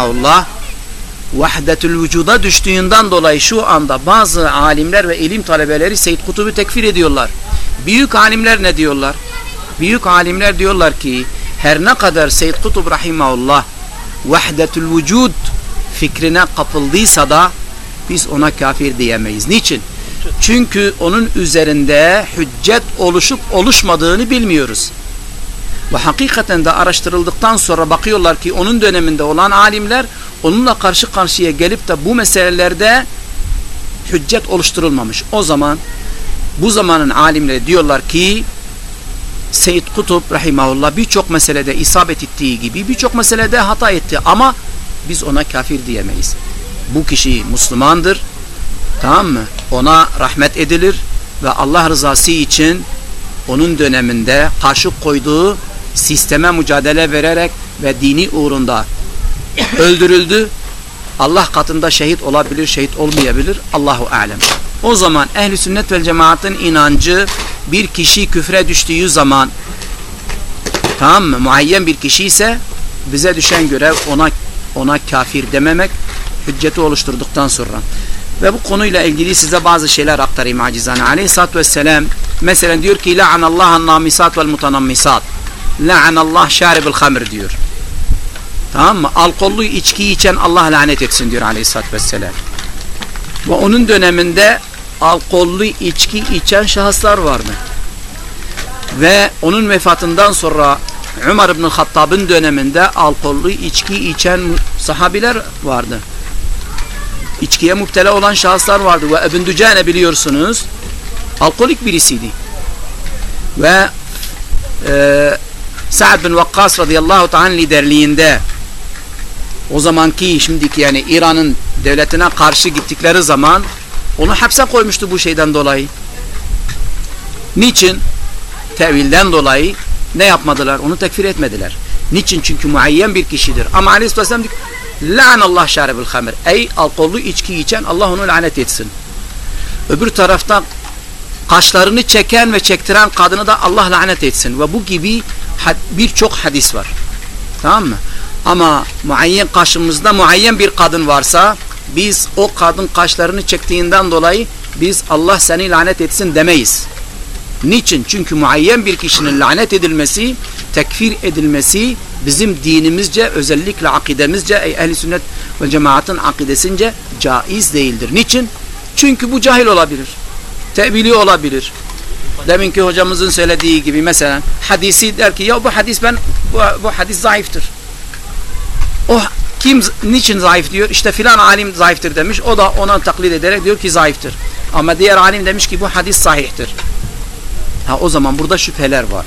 rahimahullah vahdetül vücuda düştüğünden dolayı şu anda bazı alimler ve ilim talebeleri Seyyid Kutub'u tekfir ediyorlar. Büyük alimler ne diyorlar? Büyük alimler diyorlar ki her ne kadar Seyyid Kutub rahimahullah vahdetül vücud fikrine kapıldıysa da biz ona kafir diyemeyiz. Niçin? Çünkü onun üzerinde hüccet oluşup oluşmadığını bilmiyoruz. Ve hakikaten de araştırıldıktan sonra bakıyorlar ki onun döneminde olan alimler onunla karşı karşıya gelip de bu meselelerde hüccet oluşturulmamış. O zaman bu zamanın alimleri diyorlar ki Seyyid Kutup rahimahullah birçok meselede isabet ettiği gibi birçok meselede hata etti ama biz ona kafir diyemeyiz. Bu kişi Müslümandır. Tamam mı? Ona rahmet edilir ve Allah rızası için onun döneminde karşı koyduğu sisteme mücadele vererek ve dini uğrunda öldürüldü. Allah katında şehit olabilir, şehit olmayabilir. Allahu alem. O zaman ehli sünnet ve cemaatin inancı bir kişi küfre düştüğü zaman tamam mı? Muayyen bir kişi ise bize düşen görev ona ona kafir dememek hücceti oluşturduktan sonra. Ve bu konuyla ilgili size bazı şeyler aktarayım acizane. Aleyhisselatü Vesselam mesela diyor ki La'anallahan namisat vel mutanammisat. La'anallah şaribil hamr diyor. Tamam mı? Alkollü içki içen Allah lanet etsin diyor Aleyhisselatü Vesselam. Ve onun döneminde alkollü içki içen şahıslar vardı. Ve onun vefatından sonra Ömer ibn Hattab'ın döneminde alkollü içki içen sahabiler vardı. İçkiye müptela olan şahıslar vardı. Ve Ebn Dücane biliyorsunuz alkolik birisiydi. Ve e, Sa'd bin Vakkas radıyallahu ta'ala liderliğinde o zamanki şimdiki yani İran'ın devletine karşı gittikleri zaman onu hapse koymuştu bu şeyden dolayı. Niçin? Tevilden dolayı ne yapmadılar? Onu tekfir etmediler. Niçin? Çünkü muayyen bir kişidir. Ama aleyhisselam diyor Allah şaribil hamer. Ey alkollü içki içen Allah onu lanet etsin. Öbür tarafta kaşlarını çeken ve çektiren kadını da Allah lanet etsin. Ve bu gibi birçok hadis var. Tamam mı? Ama muayyen karşımızda muayyen bir kadın varsa biz o kadın kaşlarını çektiğinden dolayı biz Allah seni lanet etsin demeyiz. Niçin? Çünkü muayyen bir kişinin lanet edilmesi, tekfir edilmesi bizim dinimizce özellikle akidemizce ehli sünnet ve cemaatin akidesince caiz değildir. Niçin? Çünkü bu cahil olabilir. Tevili olabilir. Deminki hocamızın söylediği gibi mesela hadisi der ki ya bu hadis ben bu, bu hadis zayıftır. O kim niçin zayıf diyor? İşte filan alim zayıftır demiş. O da ona taklit ederek diyor ki zayıftır. Ama diğer alim demiş ki bu hadis sahihtir. Ha o zaman burada şüpheler var.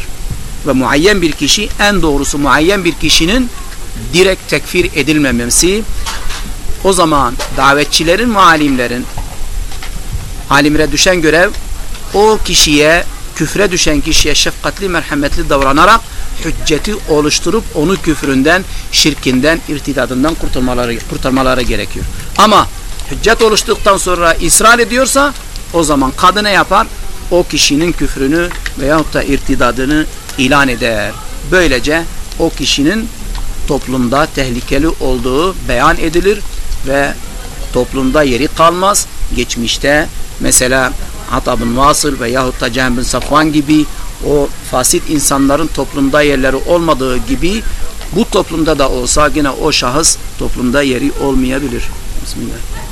Ve muayyen bir kişi en doğrusu muayyen bir kişinin direkt tekfir edilmemesi o zaman davetçilerin ve alimlerin alimlere düşen görev o kişiye küfre düşen kişiye şefkatli merhametli davranarak hücceti oluşturup onu küfründen, şirkinden, irtidadından kurtulmaları, kurtarmaları gerekiyor. Ama hüccet oluştuktan sonra ısrar ediyorsa o zaman kadına yapar? O kişinin küfrünü veyahut da irtidadını ilan eder. Böylece o kişinin toplumda tehlikeli olduğu beyan edilir ve toplumda yeri kalmaz. Geçmişte mesela Hatab bin Vasıl veyahut da Cem bin Safvan gibi o fasit insanların toplumda yerleri olmadığı gibi bu toplumda da olsa yine o şahıs toplumda yeri olmayabilir. Bismillah.